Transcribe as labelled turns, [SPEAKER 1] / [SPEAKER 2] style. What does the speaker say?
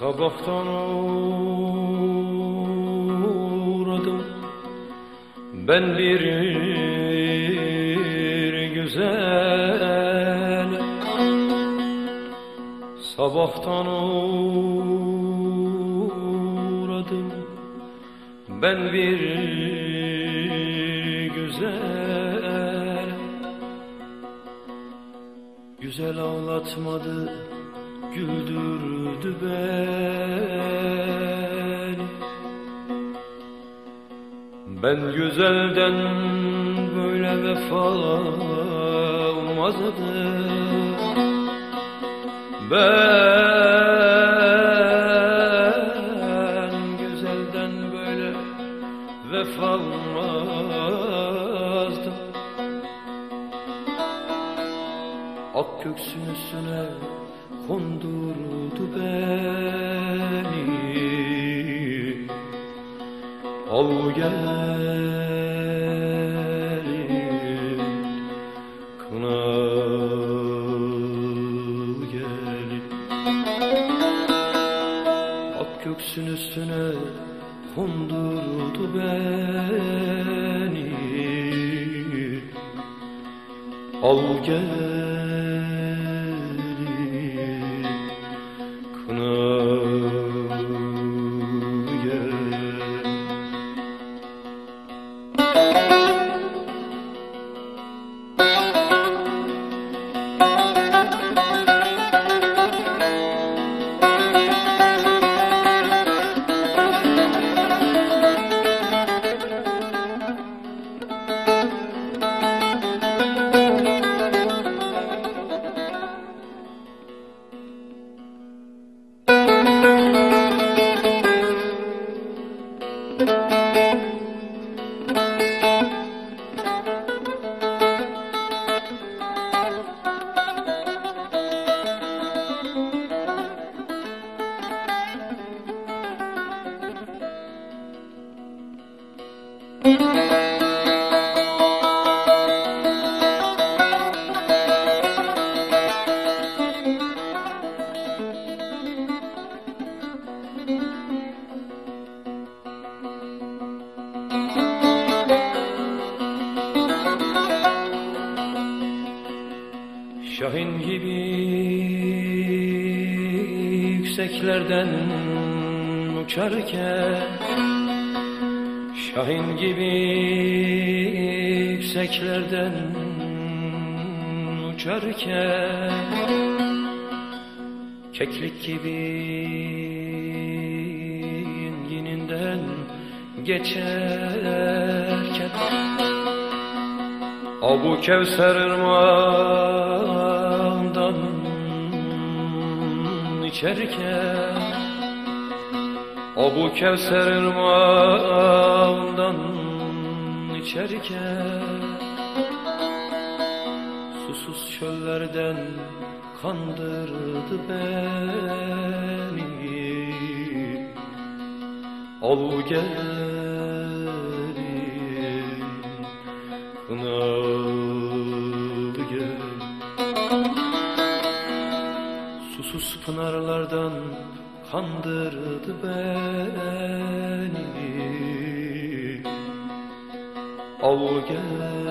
[SPEAKER 1] Sabahtan uğradım ben bir güzel. Sabahtan uğradım ben bir güzel. Güzel ağlatmadı güldürdü beni. Ben güzelden böyle vefa olmazdı Ben güzelden böyle vefa olmazdım Ak köksün üstüne kondurdu beni. Al gelin kınalı gelin. Ak köksün üstüne kondurdu beni. Al gelin Şahin gibi yükseklerden uçarken Şahin gibi yükseklerden uçarken Keklik gibi yininden geçerken Abu Kevser ırmağından içerken Abu Kevser ırmağından içerken Susuz çöllerden kandırdı beni. Al gelin kınalı Susuz pınarlardan kandırdı beni. Al gel